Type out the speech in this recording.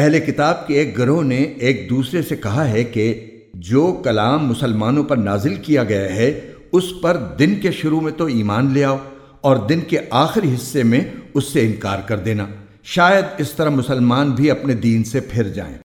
اہل کتاب کے ایک گروہ نے ایک دوسرے سے کہا ہے کہ جو کلام مسلمانوں پر نازل کیا گیا ہے، اس پر دن کے شروع میں تو ایمان لے آؤ اور دن کے آخری حصے میں اس سے انکار کر دینا۔ شاید اس طرح مسلمان بھی اپنے دین سے پھر جائیں۔